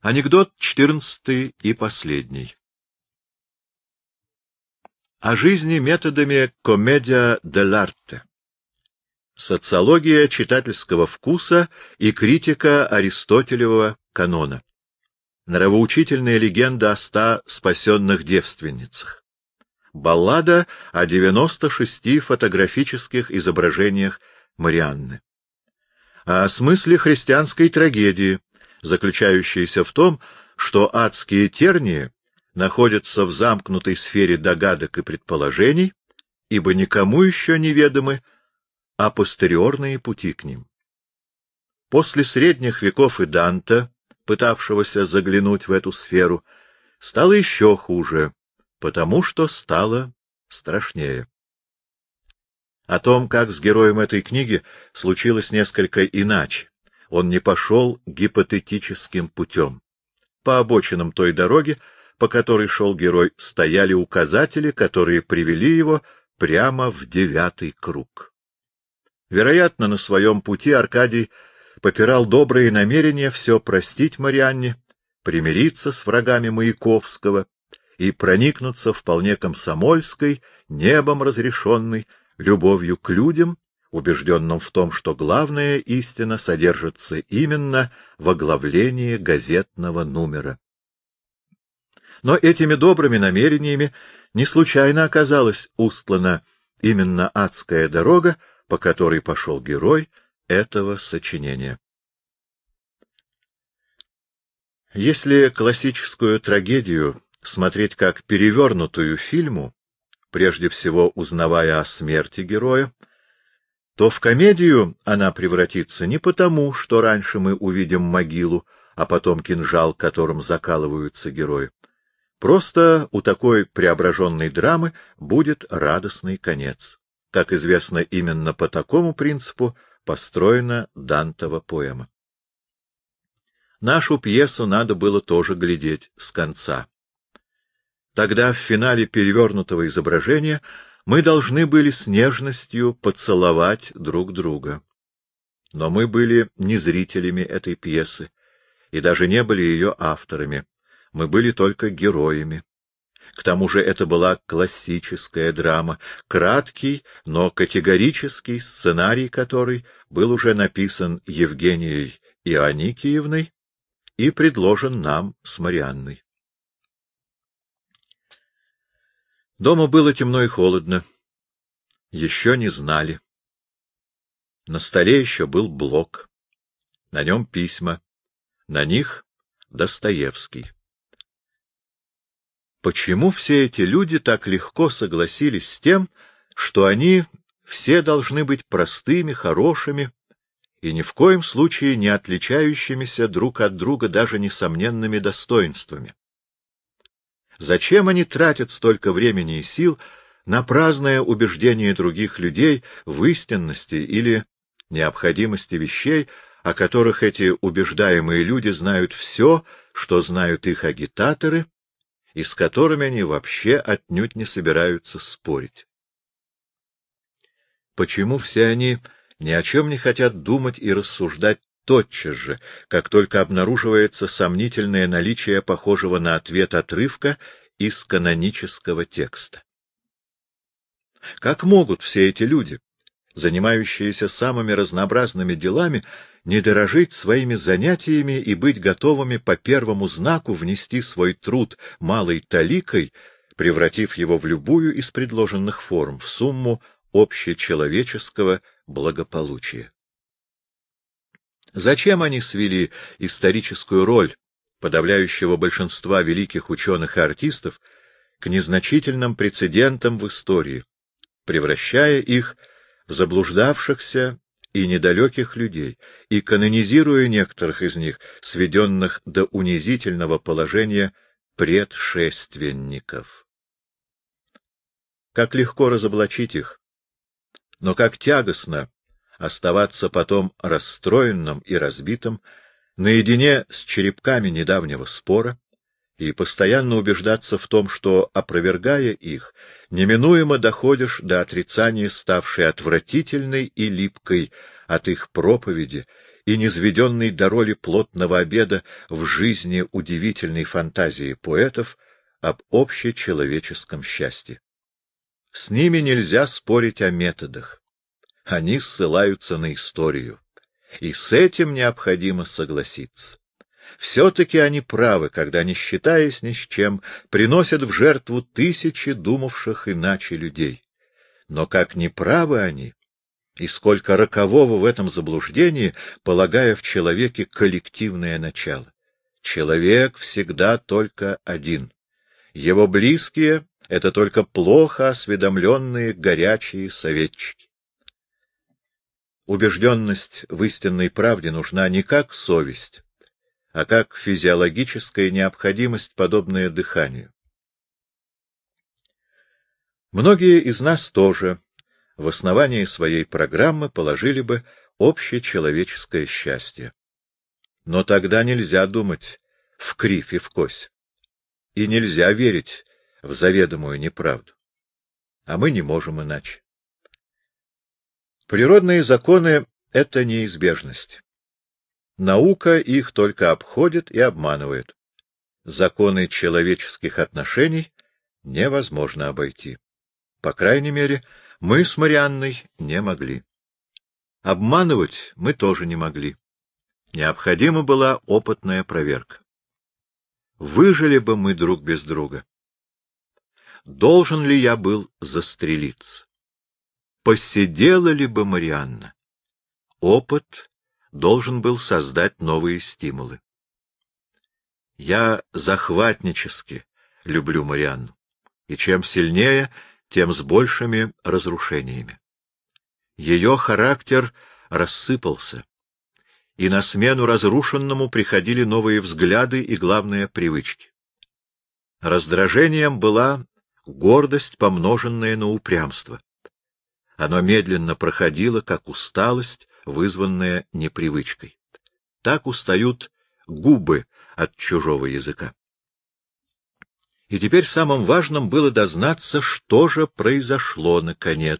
Анекдот четырнадцатый и последний. О жизни методами комедия дел'арте. Социология читательского вкуса и критика Аристотелевого канона. Нравоучительная легенда о ста спасенных девственницах. Баллада о девяносто шести фотографических изображениях Марианны. О смысле христианской трагедии, заключающейся в том, что адские тернии находятся в замкнутой сфере догадок и предположений, ибо никому еще неведомы а постериорные пути к ним. После средних веков и Данта, пытавшегося заглянуть в эту сферу, стало еще хуже, потому что стало страшнее. О том, как с героем этой книги случилось несколько иначе. Он не пошел гипотетическим путем. По обочинам той дороги по которой шел герой, стояли указатели, которые привели его прямо в девятый круг. Вероятно, на своем пути Аркадий попирал добрые намерения все простить Марианне, примириться с врагами Маяковского и проникнуться вполне комсомольской, небом разрешенной, любовью к людям, убежденным в том, что главная истина содержится именно в оглавлении газетного номера. Но этими добрыми намерениями не случайно оказалась устлана именно адская дорога, по которой пошел герой этого сочинения. Если классическую трагедию смотреть как перевернутую фильму, прежде всего узнавая о смерти героя, то в комедию она превратится не потому, что раньше мы увидим могилу, а потом кинжал, которым закалываются герои, Просто у такой преображенной драмы будет радостный конец. Как известно, именно по такому принципу построена Дантова поэма. Нашу пьесу надо было тоже глядеть с конца. Тогда в финале перевернутого изображения мы должны были с нежностью поцеловать друг друга. Но мы были не зрителями этой пьесы и даже не были ее авторами мы были только героями. К тому же это была классическая драма, краткий, но категорический сценарий который был уже написан Евгенией Ионикиевной и предложен нам с Марианной. Дома было темно и холодно. Еще не знали. На столе еще был блок. На нем письма. На них Достоевский. Почему все эти люди так легко согласились с тем, что они все должны быть простыми, хорошими и ни в коем случае не отличающимися друг от друга даже несомненными достоинствами? Зачем они тратят столько времени и сил на праздное убеждение других людей в истинности или необходимости вещей, о которых эти убеждаемые люди знают все, что знают их агитаторы, и с которыми они вообще отнюдь не собираются спорить. Почему все они ни о чем не хотят думать и рассуждать тотчас же, как только обнаруживается сомнительное наличие похожего на ответ отрывка из канонического текста? Как могут все эти люди, занимающиеся самыми разнообразными делами, не дорожить своими занятиями и быть готовыми по первому знаку внести свой труд малой таликой, превратив его в любую из предложенных форм, в сумму общечеловеческого благополучия. Зачем они свели историческую роль подавляющего большинства великих ученых и артистов к незначительным прецедентам в истории, превращая их в заблуждавшихся и недалеких людей, и канонизируя некоторых из них, сведенных до унизительного положения предшественников. Как легко разоблачить их, но как тягостно оставаться потом расстроенным и разбитым, наедине с черепками недавнего спора, и постоянно убеждаться в том, что, опровергая их, неминуемо доходишь до отрицания ставшей отвратительной и липкой от их проповеди и низведенный до роли плотного обеда в жизни удивительной фантазии поэтов об общечеловеческом счастье. С ними нельзя спорить о методах. Они ссылаются на историю. И с этим необходимо согласиться. Все-таки они правы, когда, не считаясь ни с чем, приносят в жертву тысячи думавших иначе людей. Но как неправы они, и сколько рокового в этом заблуждении, полагая в человеке коллективное начало. Человек всегда только один. Его близкие — это только плохо осведомленные горячие советчики. Убежденность в истинной правде нужна не как совесть, а как физиологическая необходимость, подобная дыханию. Многие из нас тоже в основании своей программы положили бы общечеловеческое счастье. Но тогда нельзя думать в кривь и в кось. И нельзя верить в заведомую неправду. А мы не можем иначе. Природные законы — это неизбежность. Наука их только обходит и обманывает. Законы человеческих отношений невозможно обойти. По крайней мере, мы с Марианной не могли. Обманывать мы тоже не могли. Необходима была опытная проверка. Выжили бы мы друг без друга. Должен ли я был застрелиться? Посидела ли бы Марианна? Опыт должен был создать новые стимулы. Я захватнически люблю Марианну, и чем сильнее, тем с большими разрушениями. Ее характер рассыпался, и на смену разрушенному приходили новые взгляды и, главное, привычки. Раздражением была гордость, помноженная на упрямство. Оно медленно проходило, как усталость, вызванная непривычкой. Так устают губы от чужого языка. И теперь самым важным было дознаться, что же произошло наконец.